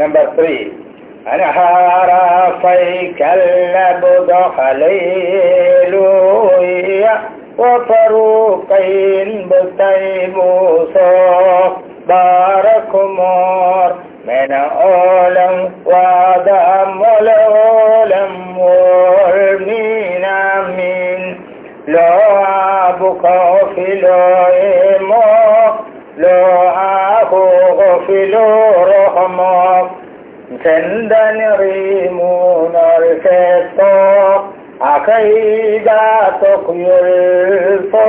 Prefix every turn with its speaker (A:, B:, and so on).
A: Number three. أنهار فيك اللبد خليلوية وفروقين بطيبوسو بارك مور من أولم ودم الأولم والمين من لو أبوك في لو لو أبوك في لو செந்தனிமூனொரு சேத்தோ அகைதா தொகுயல் போ